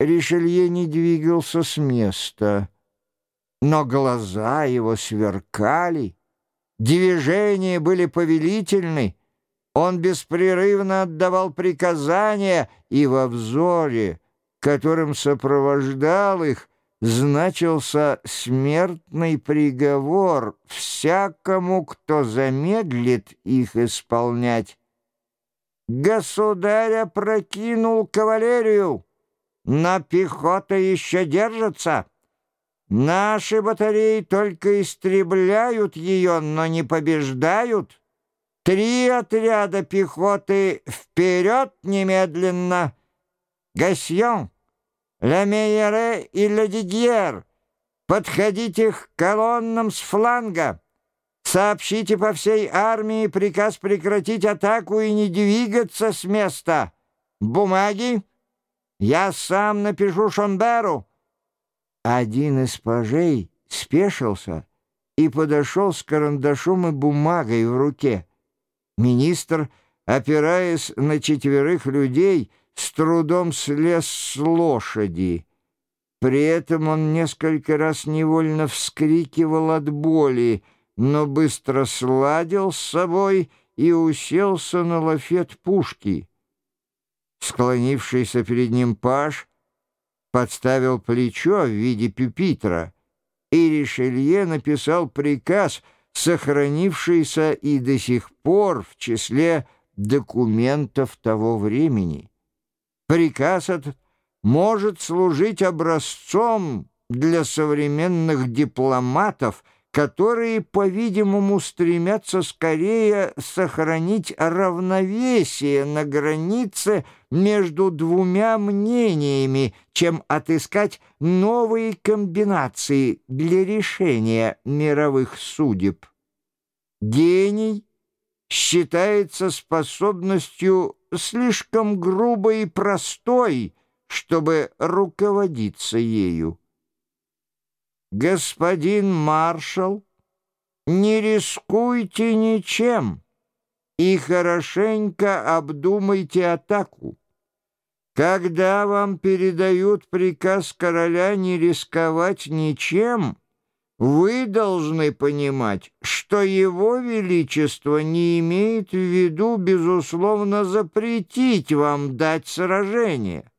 Ришелье не двигался с места, но глаза его сверкали, движения были повелительны, он беспрерывно отдавал приказания, и во взоре, которым сопровождал их, значился смертный приговор всякому, кто замедлит их исполнять. Государя прокинул кавалерию, но пехота еще держится. Наши батареи только истребляют ее, но не побеждают. Три отряда пехоты вперед немедленно. Гасьон, Ламейере и Ладидьер, подходите к колоннам с фланга. Сообщите по всей армии приказ прекратить атаку и не двигаться с места. Бумаги я сам напишу Шонберу. Один из пажей спешился и подошел с карандашом и бумагой в руке. Министр, опираясь на четверых людей, с трудом слез с лошади. При этом он несколько раз невольно вскрикивал от боли, но быстро сладил с собой и уселся на лафет пушки. Склонившийся перед ним паж подставил плечо в виде пюпитра, и Ришелье написал приказ — сохранившийся и до сих пор в числе документов того времени. Приказ этот может служить образцом для современных дипломатов, которые, по-видимому, стремятся скорее сохранить равновесие на границе между двумя мнениями, чем отыскать новые комбинации для решения мировых судеб. Гений считается способностью слишком грубой и простой, чтобы руководиться ею. Господин маршал, не рискуйте ничем и хорошенько обдумайте атаку. Когда вам передают приказ короля не рисковать ничем, вы должны понимать, что его величество не имеет в виду, безусловно, запретить вам дать сражение.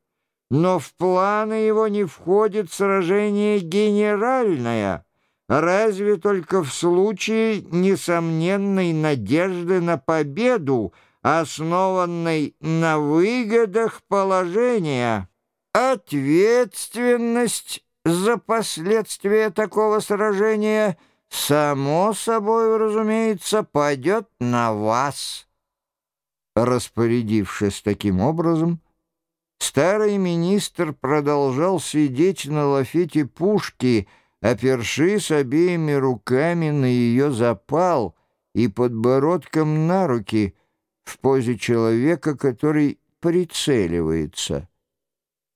Но в планы его не входит сражение генеральное, разве только в случае несомненной надежды на победу, основанной на выгодах положения. Ответственность за последствия такого сражения, само собой, разумеется, пойдет на вас. Распорядившись таким образом, старый министр продолжал сидеть на лафете пушки, опершись обеими руками на ее запал и подбородком на руки в позе человека, который прицеливается.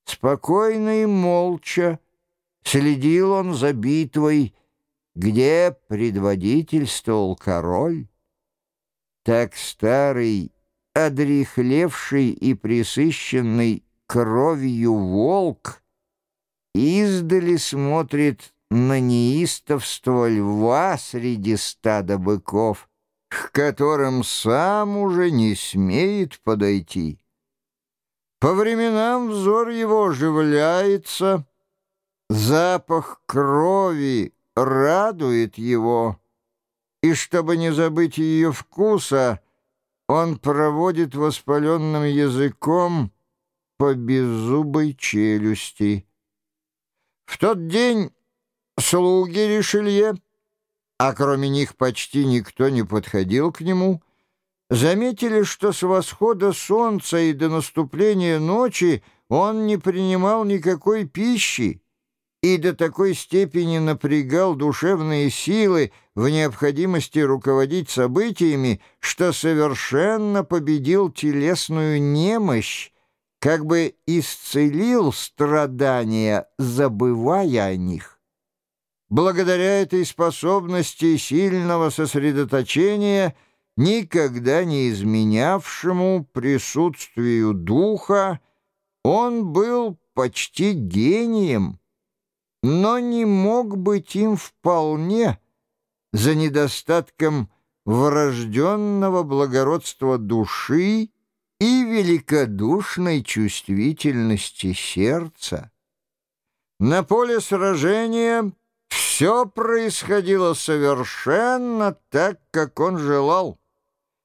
Спокойно и молча, Следил он за битвой, где предводительствовал король. Так старый, одрехлевший и присыщенный кровью волк издали смотрит на неистовство льва среди стада быков, к которым сам уже не смеет подойти. По временам взор его оживляется — Запах крови радует его, и чтобы не забыть ее вкуса, он проводит воспаленным языком по беззубой челюсти. В тот день слуги Ришелье, а кроме них почти никто не подходил к нему, заметили, что с восхода солнца и до наступления ночи он не принимал никакой пищи, и до такой степени напрягал душевные силы в необходимости руководить событиями, что совершенно победил телесную немощь, как бы исцелил страдания, забывая о них. Благодаря этой способности сильного сосредоточения, никогда не изменявшему присутствию духа, он был почти гением, но не мог быть им вполне за недостатком врожденного благородства души и великодушной чувствительности сердца. На поле сражения все происходило совершенно так, как он желал.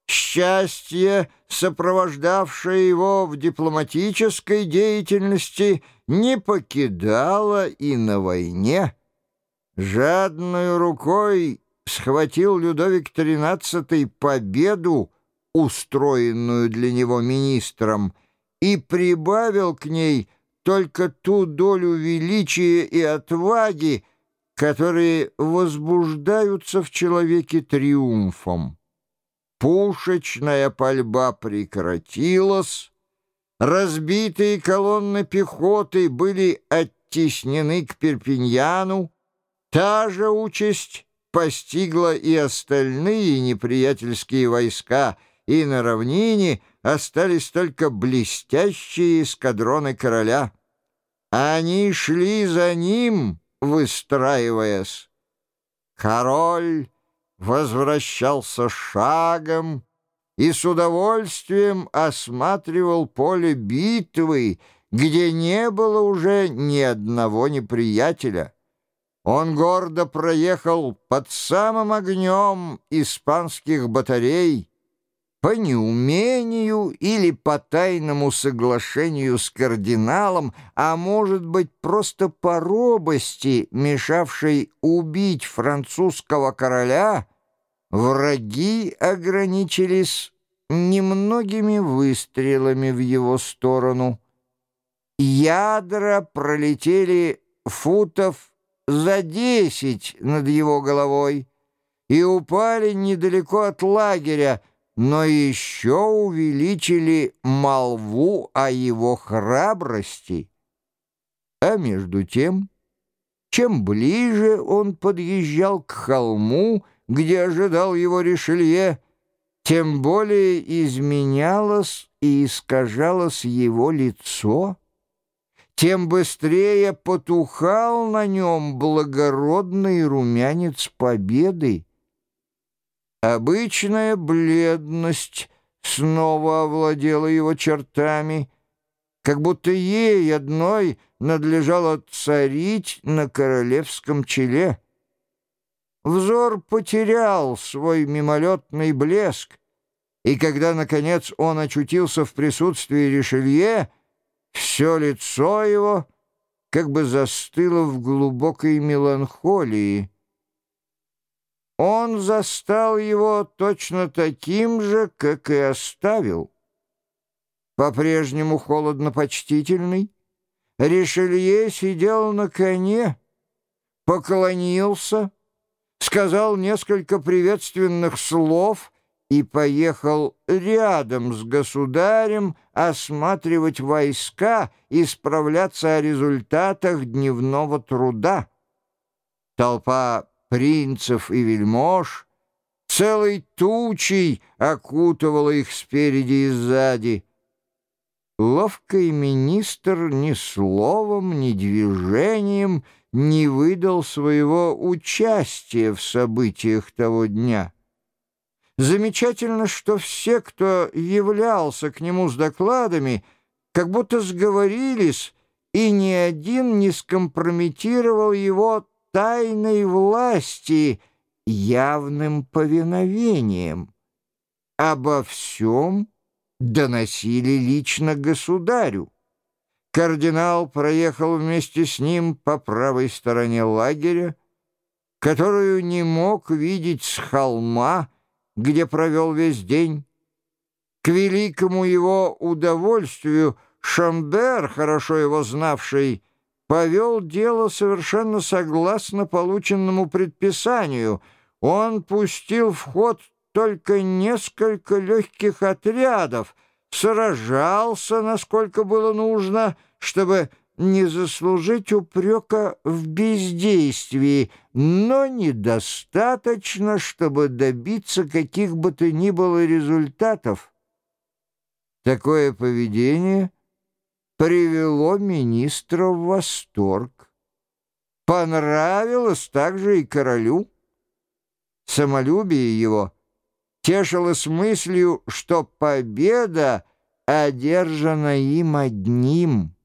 Счастье, сопровождавшее его в дипломатической деятельности, не покидало и на войне. Жадной рукой схватил Людовик XIII победу, устроенную для него министром, и прибавил к ней только ту долю величия и отваги, которые возбуждаются в человеке триумфом. Пушечная пальба прекратилась, разбитые колонны пехоты были оттеснены к Перпиньяну, та же участь постигла и остальные неприятельские войска, и на равнине остались только блестящие эскадроны короля. Они шли за ним, выстраиваясь. Король возвращался шагом и с удовольствием осматривал поле битвы, где не было уже ни одного неприятеля. Он гордо проехал под самым огнем испанских батарей, по неумению или по тайному соглашению с кардиналом, а может быть просто по робости, мешавшей убить французского короля, враги ограничились немногими выстрелами в его сторону. Ядра пролетели футов за десять над его головой и упали недалеко от лагеря, но еще увеличили молву о его храбрости. А между тем, чем ближе он подъезжал к холму, где ожидал его Ришелье, тем более изменялось и искажалось его лицо, тем быстрее потухал на нем благородный румянец победы. Обычная бледность снова овладела его чертами, как будто ей одной надлежало царить на королевском челе. Взор потерял свой мимолетный блеск, и когда, наконец, он очутился в присутствии Ришелье, все лицо его как бы застыло в глубокой меланхолии. Он застал его точно таким же, как и оставил. По-прежнему холодно-почтительный, Ришелье сидел на коне, поклонился, сказал несколько приветственных слов и поехал рядом с государем осматривать войска и справляться о результатах дневного труда. Толпа принцев и вельмож, целой тучей окутывала их спереди и сзади. Ловкий министр ни словом, ни движением не выдал своего участия в событиях того дня. Замечательно, что все, кто являлся к нему с докладами, как будто сговорились, и ни один не скомпрометировал его тайной власти явным повиновением. Обо всем доносили лично государю. Кардинал проехал вместе с ним по правой стороне лагеря, которую не мог видеть с холма, где провел весь день. К великому его удовольствию Шамбер, хорошо его знавший, повел дело совершенно согласно полученному предписанию. Он пустил в ход только несколько легких отрядов, сражался, насколько было нужно, чтобы не заслужить упрека в бездействии, но недостаточно, чтобы добиться каких бы то ни было результатов. Такое поведение — привело министра в восторг. Понравилось также и королю. Самолюбие его тешилось мыслью, что победа одержана им одним.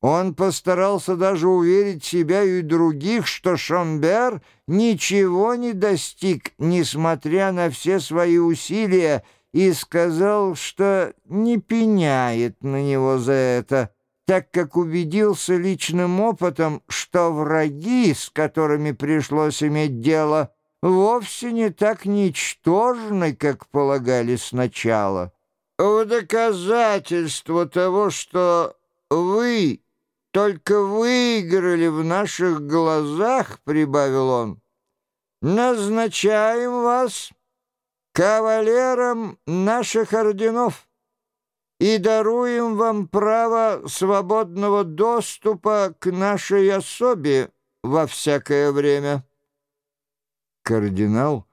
Он постарался даже уверить себя и других, что Шамбер ничего не достиг, несмотря на все свои усилия, и сказал, что не пеняет на него за это, так как убедился личным опытом, что враги, с которыми пришлось иметь дело, вовсе не так ничтожны, как полагали сначала. В доказательство того, что вы только выиграли в наших глазах, — прибавил он, — назначаем вас кавалером наших орденов и даруем вам право свободного доступа к нашей особе во всякое время. Кардинал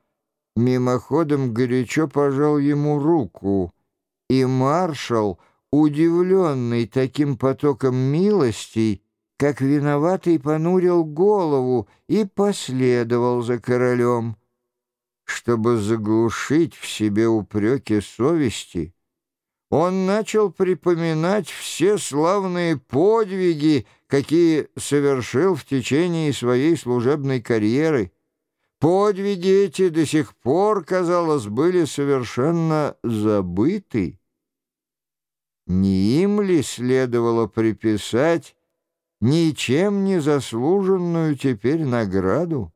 мимоходом горячо пожал ему руку, и маршал, удивленный таким потоком милостей, как виноватый понурил голову и последовал за королем чтобы заглушить в себе упреки совести, он начал припоминать все славные подвиги, какие совершил в течение своей служебной карьеры. Подвиги эти до сих пор, казалось, были совершенно забыты. Не им ли следовало приписать ничем не заслуженную теперь награду?